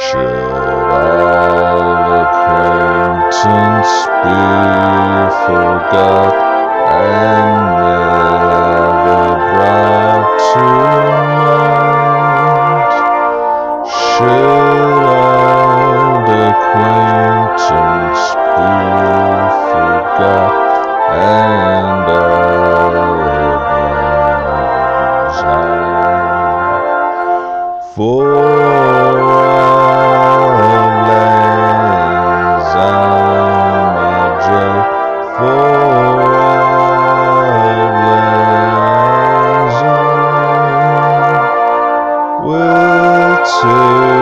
Should all acquaintance be forgot and never brought to mind? Should old acquaintance be forgot and all For say